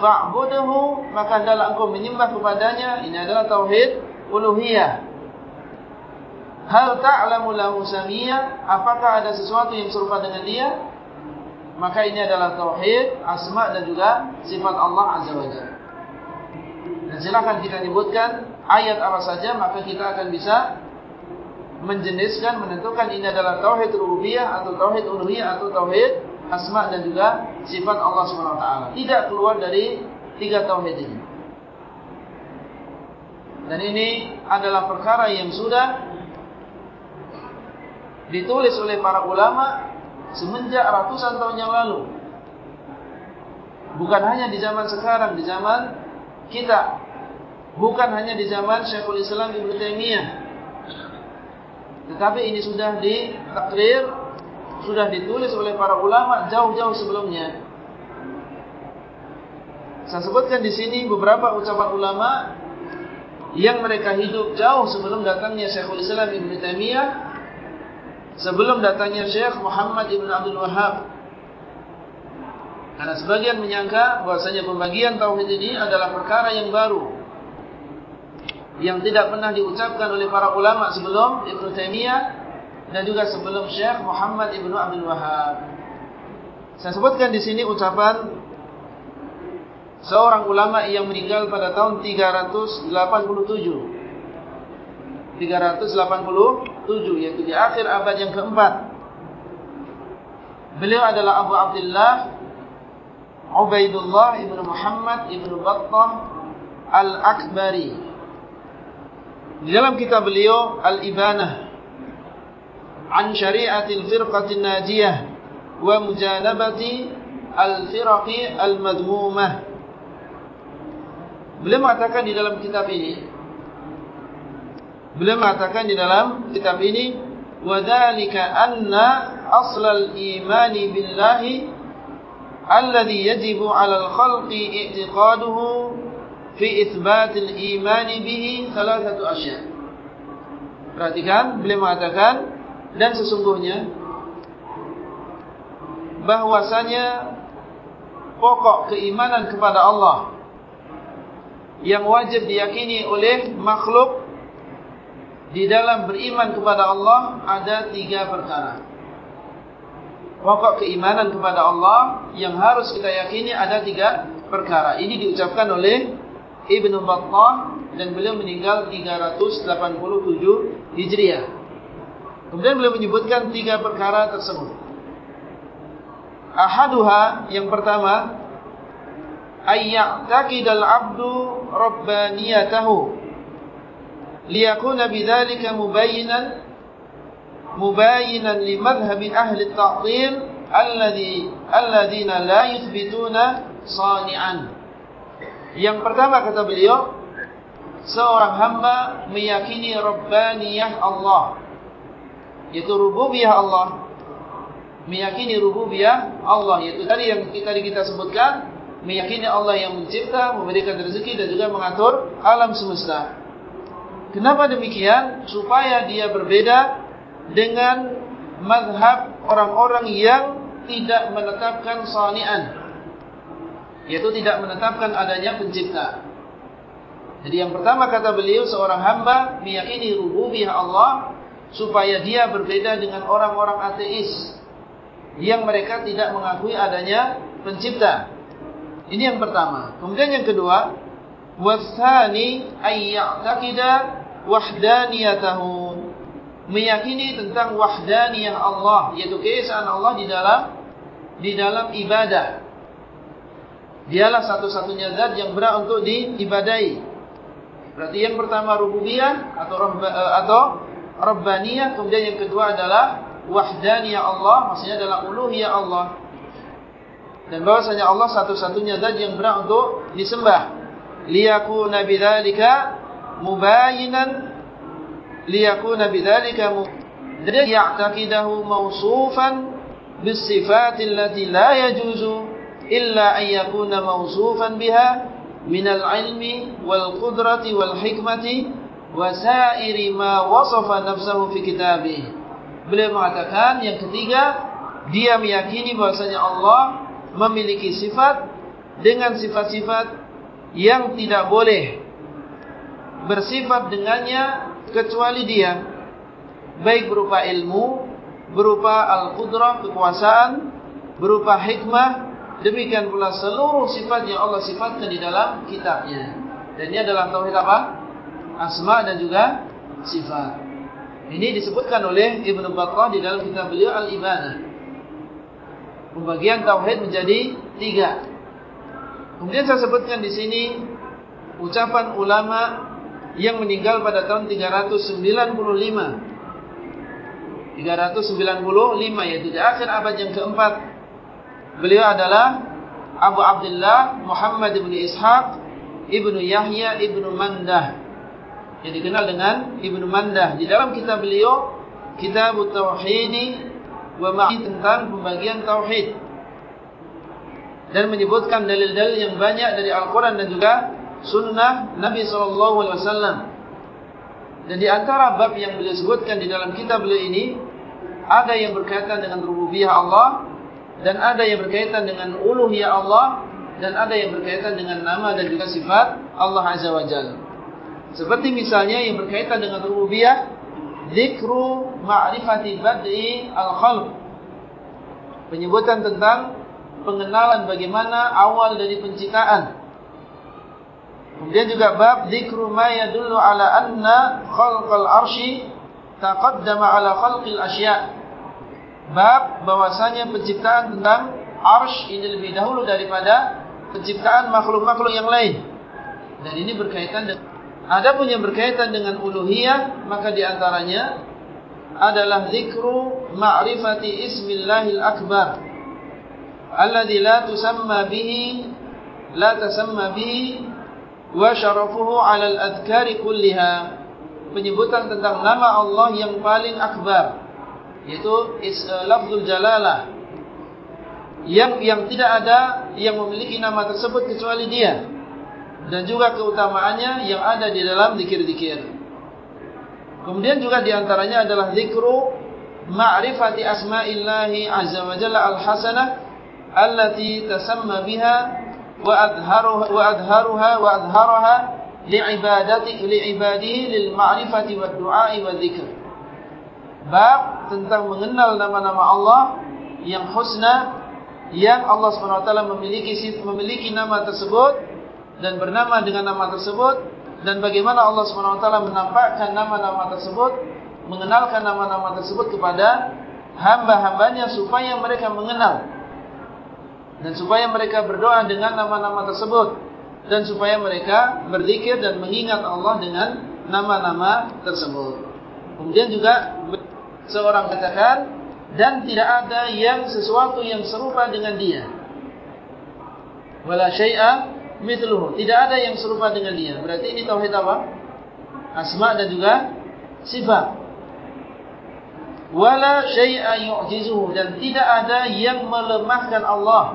Fa'buduhu maka hendaklah engkau menyembah kepadanya. Ini adalah tauhid uluhiyah. Hal ta'lamu lahu samiyya apakah ada sesuatu yang serupa dengan dia? Maka ini adalah tauhid asma dan juga sifat Allah azza wajalla dan silakan kita sebutkan ayat apa saja maka kita akan bisa menjeniskan menentukan ini adalah tauhid rububiyah atau tauhid uluhiyah atau tauhid asma dan juga sifat Allah SWT. Tidak keluar dari tiga tauhid ini. Dan ini adalah perkara yang sudah ditulis oleh para ulama semenjak ratusan tahun yang lalu. Bukan hanya di zaman sekarang, di zaman kita. Bukan hanya di zaman Syekhul Islam Ibn Taymiyah. Tetapi ini sudah ditakrir sudah ditulis oleh para ulama jauh-jauh sebelumnya. Saya sebutkan di sini beberapa ucapan ulama yang mereka hidup jauh sebelum datangnya Syekhul Islam Ibn Taimiyah, sebelum datangnya Syekh Muhammad Ibn Abdul Wahab. Karena sebagian menyangka bahasanya pembagian tauhid ini adalah perkara yang baru. Yang tidak pernah diucapkan oleh para ulama sebelum Ibn Taimiyah dan juga sebelum Syekh Muhammad Ibn Abdul Wahab. Saya sebutkan di sini ucapan seorang ulama yang meninggal pada tahun 387. 387 yaitu di akhir abad yang keempat. Beliau adalah Abu Abdullah Ubaidullah Ibn Muhammad Ibn Battah Al-Akbari. Di dalam kitab beliau Al-Ibanah عن شريعة الفرقة الناجية ومجانبة الفرق المذمومة Beliau mengatakan di dalam kitab ini Beliau mengatakan di dalam kitab ini وَذَلِكَ أَنَّ أَصْلَ الْإِيمَانِ بِاللَّهِ الَّذِي يَجِبُ عَلَى الْخَلْقِ fi itsbatil iman bihi salasatu asya' perhatikan beliau mengatakan dan sesungguhnya bahwasanya pokok keimanan kepada Allah yang wajib diyakini oleh makhluk di dalam beriman kepada Allah ada tiga perkara. Pokok keimanan kepada Allah yang harus kita yakini ada tiga perkara. Ini diucapkan oleh Ibn Battah dan beliau meninggal 387 Hijriah. Kemudian beliau menyebutkan tiga perkara tersebut. Ahaduha yang pertama ayyaqtaqidal 'abdu rabbaniyatahu liyakuna bidzalika mubayyinan mubayyinan li madhhabi ahli at-ta'til alladhi alladhina la yuthbituna sani'an. Yang pertama kata beliau seorang hamba meyakini rabbaniyah Allah. Yaitu rububiyah Allah. Meyakini rububiyah Allah. Yaitu tadi yang tadi kita sebutkan meyakini Allah yang mencipta memberikan rezeki dan juga mengatur alam semesta. Kenapa demikian? Supaya dia berbeda dengan mazhab orang-orang yang tidak menetapkan sani'an yaitu tidak menetapkan adanya pencipta jadi yang pertama kata beliau seorang hamba meyakini rububiyah Allah supaya dia berbeda dengan orang-orang ateis yang mereka tidak mengakui adanya pencipta. Ini yang pertama. Kemudian yang kedua, wasani ayya'taqida wahdaniyatahu. Meyakini tentang wahdaniyah Allah, yaitu keesaan Allah di dalam di dalam ibadah. Dialah satu-satunya zat yang berhak untuk diibadai. Berarti yang pertama rububiyah atau eh, atau rabbaniyah, kemudian yang kedua adalah wahdaniyah Allah, maksudnya adalah uluhiyah Allah. Dan bahwasanya Allah satu-satunya zat yang berhak untuk disembah. Liyakuna bidzalika mubayinan liyakuna bidzalika mubayinan ya'taqidahu mawsufan bisifati allati la yajuzu illa an yakuna mawsufan biha min al-ilmi wal qudrati wal hikmati wa sa'iri ma wasafa nafsuhu fi kitabih. Beliau mengatakan yang ketiga dia meyakini bahwasanya Allah memiliki sifat dengan sifat-sifat yang tidak boleh bersifat dengannya kecuali dia baik berupa ilmu berupa al-qudrah kekuasaan berupa hikmah demikian pula seluruh sifat yang Allah sifatkan di dalam kitabnya dan ini adalah tauhid apa asma dan juga sifat ini disebutkan oleh Ibnu Battah di dalam kitab beliau al-ibadah pembagian tauhid menjadi tiga. Kemudian saya sebutkan di sini ucapan ulama yang meninggal pada tahun 395. 395 yaitu di akhir abad yang keempat. Beliau adalah Abu Abdullah Muhammad bin Ishaq ibnu Yahya ibnu Mandah. Yang dikenal dengan ibnu Mandah. Di dalam kitab beliau Kitab Tauhid wa ma'i tentang pembagian tauhid dan menyebutkan dalil-dalil yang banyak dari Al-Quran dan juga sunnah Nabi SAW dan di antara bab yang beliau sebutkan di dalam kitab beliau ini ada yang berkaitan dengan rububiyah Allah dan ada yang berkaitan dengan uluhiyah Allah dan ada yang berkaitan dengan nama dan juga sifat Allah Azza wa Jalla. Seperti misalnya yang berkaitan dengan rububiyah Zikru ma'rifati bad'i al-khalq. Penyebutan tentang Pengenalan bagaimana awal dari penciptaan. Kemudian juga bab Zikru ma yadullu ala anna khalqal arshi Taqaddama ala khalqil asya' Bab bahwasanya penciptaan tentang arsh ini lebih dahulu daripada penciptaan makhluk-makhluk yang lain. Dan ini berkaitan dengan Adapun yang berkaitan dengan uluhiyah maka di antaranya adalah zikru ma'rifati ismillahil akbar. Alladhi la tusamma bihi la tasamma bihi wa syarafuhu 'ala al-adhkari kulliha. Penyebutan tentang nama Allah yang paling akbar yaitu uh, lafzul jalalah yang yang tidak ada yang memiliki nama tersebut kecuali dia dan juga keutamaannya yang ada di dalam zikir-zikir. Kemudian juga diantaranya adalah zikru ma'rifati asma'illahi azza wa jalla al-hasanah allati tasamma biha wa adharuha wa adharuha wa adharaha li'ibadati li'ibadihi lil ma'rifati wad du'a'i wa dzikr. Bab tentang mengenal nama-nama Allah yang husna yang Allah SWT memiliki memiliki nama tersebut dan bernama dengan nama tersebut dan bagaimana Allah SWT menampakkan nama-nama tersebut mengenalkan nama-nama tersebut kepada hamba-hambanya supaya mereka mengenal dan supaya mereka berdoa dengan nama-nama tersebut dan supaya mereka berzikir dan mengingat Allah dengan nama-nama tersebut. Kemudian juga seorang katakan dan tidak ada yang sesuatu yang serupa dengan dia wala syai'a mithluhu. Tidak ada yang serupa dengan dia. Berarti ini tauhid apa? Asma dan juga sifat. Wala syai'a yu'jizuhu dan tidak ada yang melemahkan Allah.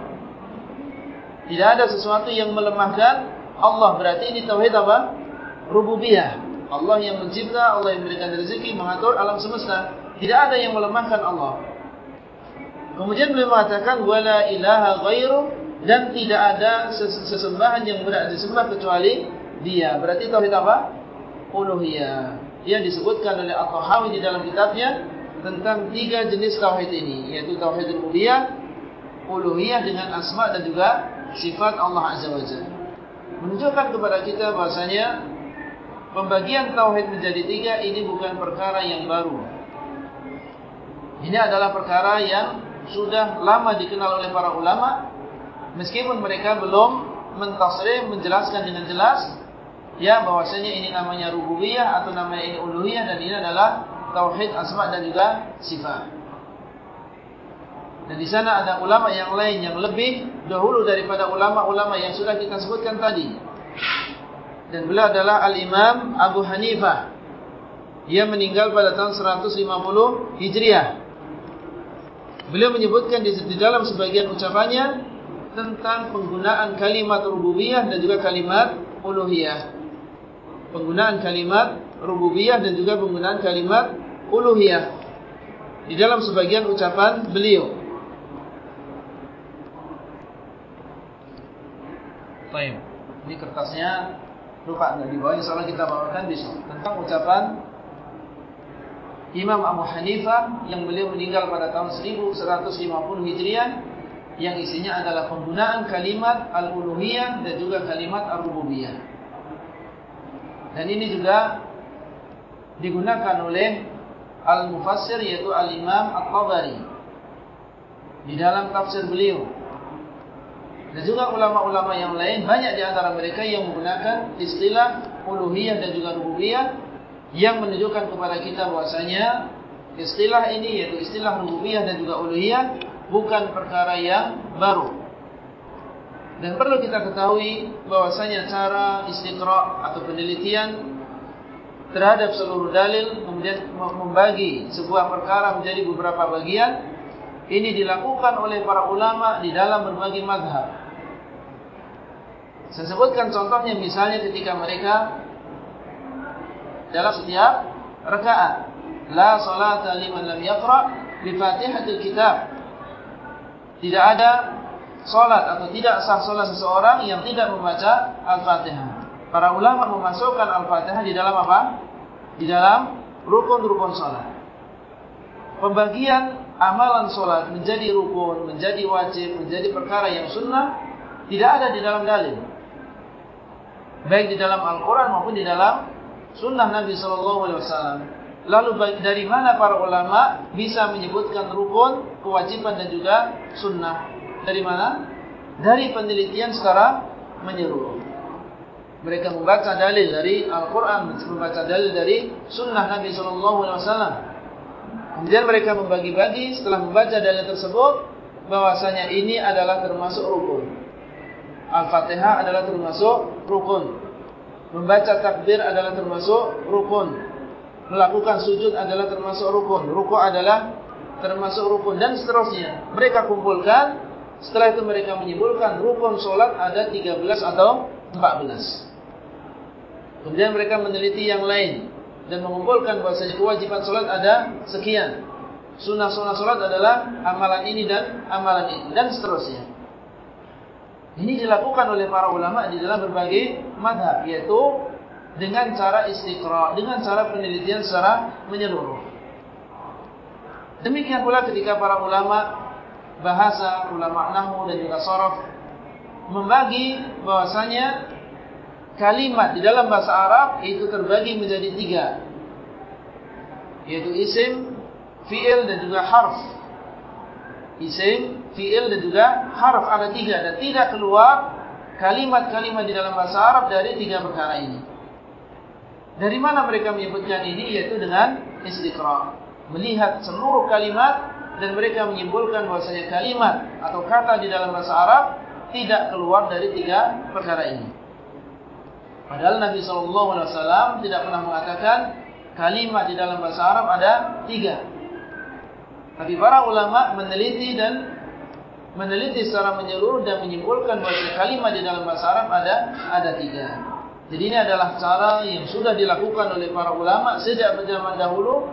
Tidak ada sesuatu yang melemahkan Allah. Berarti ini tauhid apa? Rububiyah. Allah yang mencipta, Allah yang memberikan rezeki, mengatur alam semesta. Tidak ada yang melemahkan Allah. Kemudian beliau mengatakan wala ilaha ghairu dan tidak ada sesembahan yang berat disembah kecuali dia. Berarti tauhid apa? Uluhiyah. Yang disebutkan oleh Al-Tahawi di dalam kitabnya tentang tiga jenis tauhid ini, yaitu tauhid rububiyah, uluhiyah dengan asma dan juga sifat Allah Azza wa Jalla. Menunjukkan kepada kita bahasanya pembagian tauhid menjadi tiga ini bukan perkara yang baru. Ini adalah perkara yang sudah lama dikenal oleh para ulama meskipun mereka belum mentasrih menjelaskan dengan jelas ya bahwasanya ini namanya rububiyah atau namanya ini uluhiyah dan ini adalah tauhid asma dan juga sifat. Dan di sana ada ulama yang lain yang lebih dahulu daripada ulama-ulama yang sudah kita sebutkan tadi. Dan beliau adalah Al-Imam Abu Hanifah. Ia meninggal pada tahun 150 Hijriah. Beliau menyebutkan di dalam sebagian ucapannya tentang penggunaan kalimat rububiyah dan juga kalimat uluhiyah. Penggunaan kalimat rububiyah dan juga penggunaan kalimat uluhiyah. Di dalam sebagian ucapan beliau. Baik. Ini kertasnya lupa enggak dibawa insyaallah kita bawakan besok tentang ucapan Imam Abu Hanifah yang beliau meninggal pada tahun 1150 Hijriah yang isinya adalah penggunaan kalimat al-uluhiyah dan juga kalimat ar-rububiyah. Dan ini juga digunakan oleh al-mufassir yaitu al-Imam At-Tabari di dalam tafsir beliau dan juga ulama-ulama yang lain banyak di antara mereka yang menggunakan istilah uluhiyah dan juga rububiyah yang menunjukkan kepada kita bahwasanya istilah ini yaitu istilah rububiyah dan juga uluhiyah bukan perkara yang baru. Dan perlu kita ketahui bahwasanya cara istiqra atau penelitian terhadap seluruh dalil kemudian membagi sebuah perkara menjadi beberapa bagian ini dilakukan oleh para ulama di dalam berbagai mazhab. Saya sebutkan contohnya misalnya ketika mereka dalam setiap rakaat la salata liman lam yaqra bi Fatihatil Kitab. Tidak ada salat atau tidak sah salat seseorang yang tidak membaca Al-Fatihah. Para ulama memasukkan Al-Fatihah di dalam apa? Di dalam rukun-rukun salat. Pembagian amalan salat menjadi rukun, menjadi wajib, menjadi perkara yang sunnah tidak ada di dalam dalil baik di dalam Al-Quran maupun di dalam Sunnah Nabi Sallallahu Alaihi Wasallam. Lalu dari mana para ulama bisa menyebutkan rukun, kewajiban dan juga sunnah? Dari mana? Dari penelitian secara menyeluruh. Mereka membaca dalil dari Al-Quran, membaca dalil dari Sunnah Nabi Sallallahu Alaihi Wasallam. Kemudian mereka membagi-bagi setelah membaca dalil tersebut, bahwasanya ini adalah termasuk rukun. Al-Fatihah adalah termasuk rukun. Membaca takbir adalah termasuk rukun. Melakukan sujud adalah termasuk rukun. Ruku adalah termasuk rukun. Dan seterusnya. Mereka kumpulkan. Setelah itu mereka menyimpulkan rukun solat ada 13 atau 14. Kemudian mereka meneliti yang lain. Dan mengumpulkan bahasa kewajiban solat ada sekian. Sunnah-sunnah solat adalah amalan ini dan amalan ini. Dan seterusnya. Ini dilakukan oleh para ulama di dalam berbagai madhab. Yaitu dengan cara istiqra, dengan cara penelitian secara menyeluruh. Demikian pula ketika para ulama bahasa, ulama nahu dan juga sorof. Membagi bahwasanya kalimat di dalam bahasa Arab itu terbagi menjadi tiga. Yaitu isim, fi'il dan juga harf. Isim, fi'il dan juga harf ada tiga dan tidak keluar kalimat-kalimat di dalam bahasa Arab dari tiga perkara ini. Dari mana mereka menyebutkan ini? Yaitu dengan istiqra. Melihat seluruh kalimat dan mereka menyimpulkan bahasanya kalimat atau kata di dalam bahasa Arab tidak keluar dari tiga perkara ini. Padahal Nabi SAW tidak pernah mengatakan kalimat di dalam bahasa Arab ada tiga. Tapi para ulama meneliti dan meneliti secara menyeluruh dan menyimpulkan bahawa kalimat di dalam bahasa Arab ada ada tiga. Jadi ini adalah cara yang sudah dilakukan oleh para ulama sejak zaman dahulu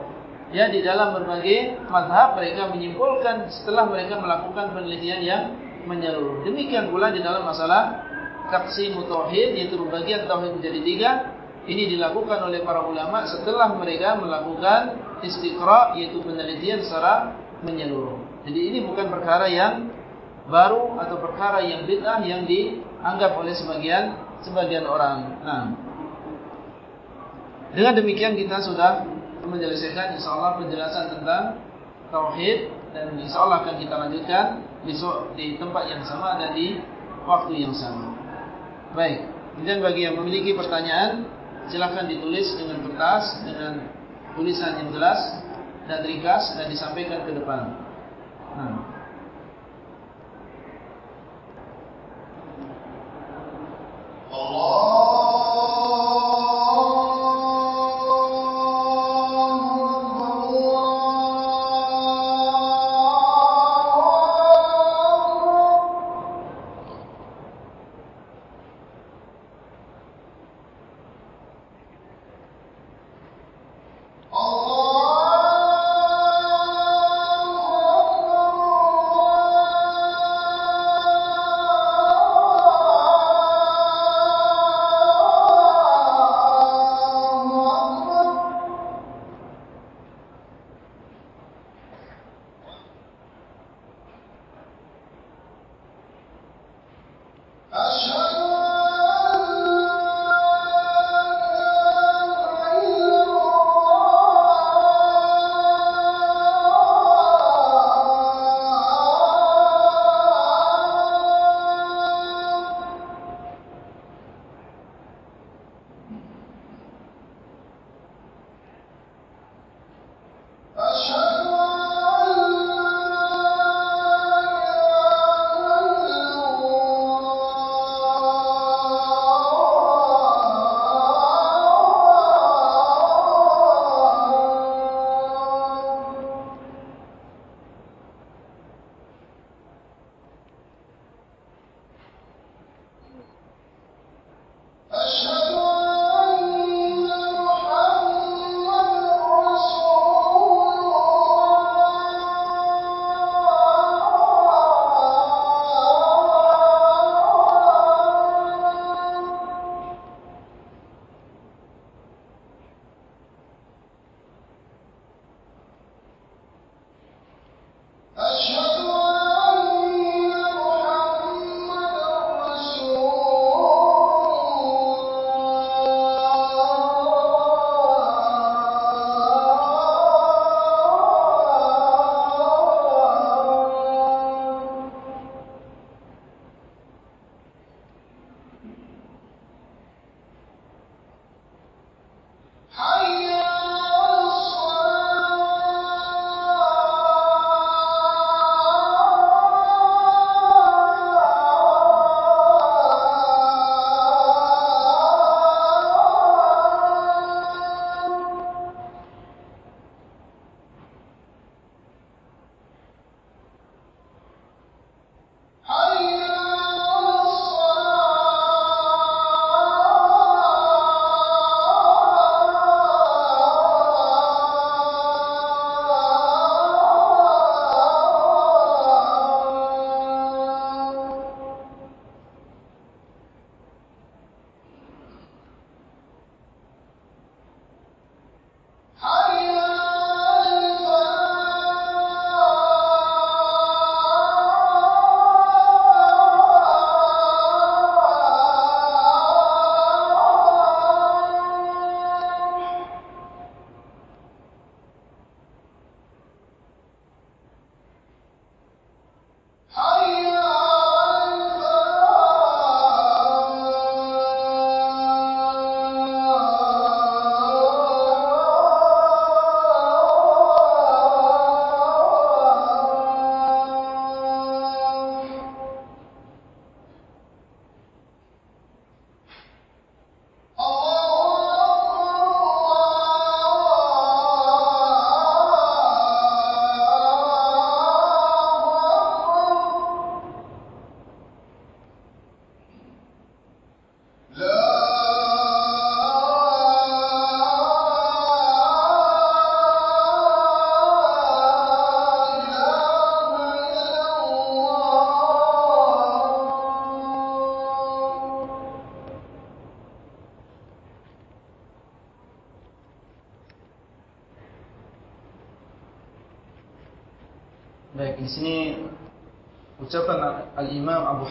ya di dalam berbagai mazhab mereka menyimpulkan setelah mereka melakukan penelitian yang menyeluruh. Demikian pula di dalam masalah taqsim tauhid yaitu pembagian tauhid menjadi tiga. Ini dilakukan oleh para ulama setelah mereka melakukan istiqra yaitu penelitian secara menyeluruh. Jadi ini bukan perkara yang baru atau perkara yang bid'ah yang dianggap oleh sebagian sebagian orang. Nah. Dengan demikian kita sudah menyelesaikan insyaallah penjelasan tentang tauhid dan insyaallah akan kita lanjutkan besok di tempat yang sama dan di waktu yang sama. Baik. Kemudian bagi yang memiliki pertanyaan silakan ditulis dengan kertas dengan tulisan yang jelas dan ringkas dan disampaikan ke depan. Nah.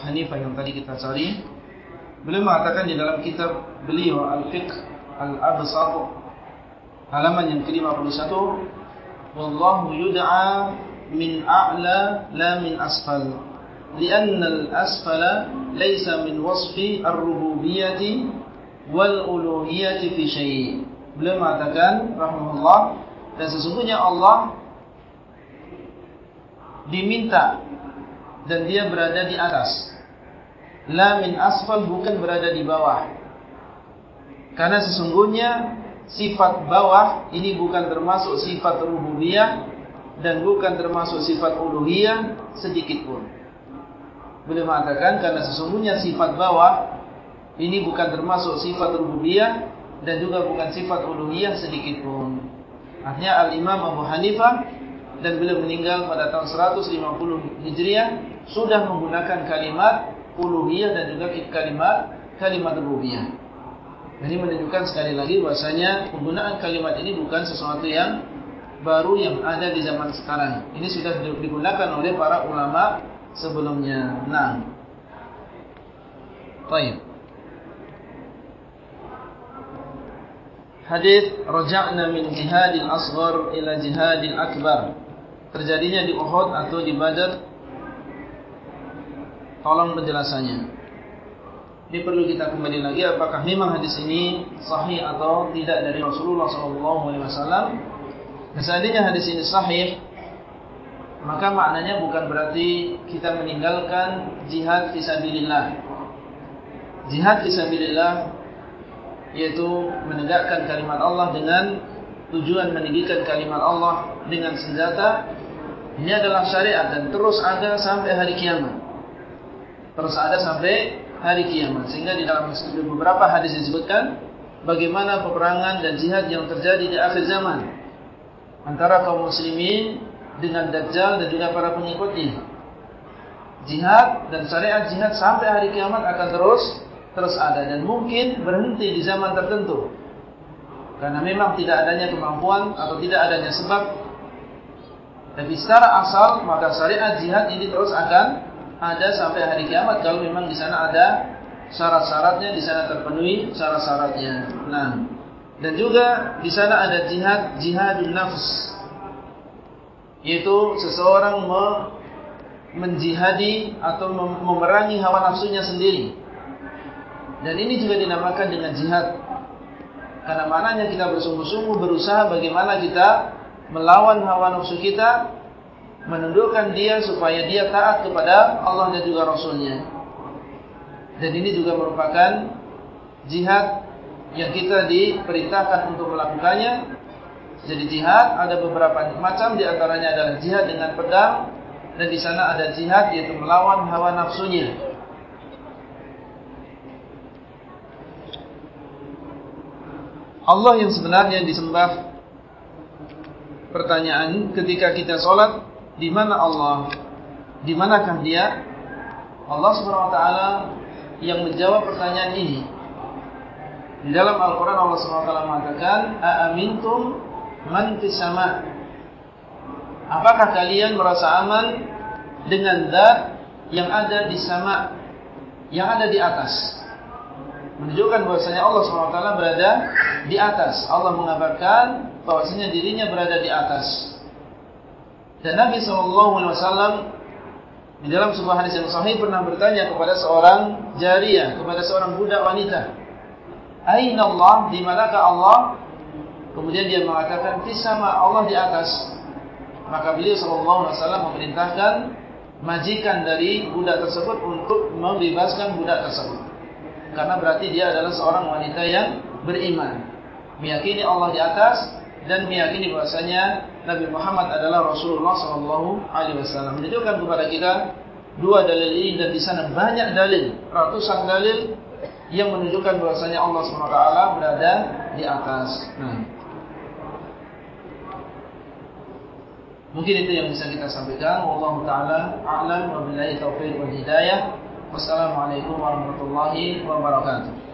Hanifah yang tadi kita cari. Beliau mengatakan di dalam kitab beliau Al-Fiqh Al-Absar Halaman yang ke-51 Wallahu yud'a min a'la la min asfal Lianna al-asfala laysa min wasfi ar-rububiyyati wal-uluhiyyati fi syai'i Beliau mengatakan Rahmanullah Dan sesungguhnya Allah Diminta dan dia berada di atas. La min asfal bukan berada di bawah. Karena sesungguhnya sifat bawah ini bukan termasuk sifat rububiyah dan bukan termasuk sifat uluhiyah sedikit pun. Boleh mengatakan karena sesungguhnya sifat bawah ini bukan termasuk sifat rububiyah dan juga bukan sifat uluhiyah sedikit pun. Artinya Al-Imam Abu Hanifah dan beliau meninggal pada tahun 150 Hijriah sudah menggunakan kalimat uluhiyah dan juga kalimat kalimat rububiyah. Ini menunjukkan sekali lagi bahasanya penggunaan kalimat ini bukan sesuatu yang baru yang ada di zaman sekarang. Ini sudah digunakan oleh para ulama sebelumnya. Nah. Baik. Hadis raja'na min jihadil asghar ila jihadil akbar. Terjadinya di Uhud atau di Badar tolong penjelasannya. Ini perlu kita kembali lagi apakah memang hadis ini sahih atau tidak dari Rasulullah SAW. Dan seandainya hadis ini sahih, maka maknanya bukan berarti kita meninggalkan jihad fisabilillah. Jihad fisabilillah yaitu menegakkan kalimat Allah dengan tujuan meninggikan kalimat Allah dengan senjata. Ini adalah syariat dan terus ada sampai hari kiamat terus ada sampai hari kiamat. Sehingga di dalam beberapa hadis disebutkan bagaimana peperangan dan jihad yang terjadi di akhir zaman antara kaum muslimin dengan dajjal dan juga para pengikutnya. Jihad dan syariat jihad sampai hari kiamat akan terus terus ada dan mungkin berhenti di zaman tertentu. Karena memang tidak adanya kemampuan atau tidak adanya sebab. Tapi secara asal maka syariat jihad ini terus akan ada sampai hari kiamat kalau memang di sana ada syarat-syaratnya di sana terpenuhi syarat-syaratnya. Nah, dan juga di sana ada jihad jihadun nafs. Yaitu seseorang me menjihadi atau memerangi hawa nafsunya sendiri. Dan ini juga dinamakan dengan jihad. Karena maknanya kita bersungguh-sungguh berusaha bagaimana kita melawan hawa nafsu kita menundukkan dia supaya dia taat kepada Allah dan juga Rasulnya. Dan ini juga merupakan jihad yang kita diperintahkan untuk melakukannya. Jadi jihad ada beberapa macam, di antaranya adalah jihad dengan pedang, dan di sana ada jihad yaitu melawan hawa nafsunya. Allah yang sebenarnya disembah pertanyaan ketika kita sholat di mana Allah? Di manakah dia? Allah Subhanahu wa taala yang menjawab pertanyaan ini. Di dalam Al-Qur'an Allah Subhanahu wa taala mengatakan, "Aamintum man fis sama'?" Apakah kalian merasa aman dengan zat yang ada di sama, yang ada di atas? Menunjukkan bahwasanya Allah Subhanahu wa taala berada di atas. Allah mengabarkan bahwasanya dirinya berada di atas. Dan Nabi SAW di dalam sebuah hadis yang sahih pernah bertanya kepada seorang jariah, kepada seorang budak wanita. Aina Allah, di manakah Allah? Kemudian dia mengatakan, di sama Allah di atas. Maka beliau SAW memerintahkan majikan dari budak tersebut untuk membebaskan budak tersebut. Karena berarti dia adalah seorang wanita yang beriman. Meyakini Allah di atas dan meyakini bahasanya Nabi Muhammad adalah Rasulullah sallallahu alaihi wasallam. Menunjukkan kepada kita dua dalil ini dan di sana banyak dalil, ratusan dalil yang menunjukkan bahasanya Allah SWT berada di atas. Nah. Mungkin itu yang bisa kita sampaikan. Wallahu taala a'lam wa billahi taufiq wal hidayah. Wassalamualaikum warahmatullahi wabarakatuh.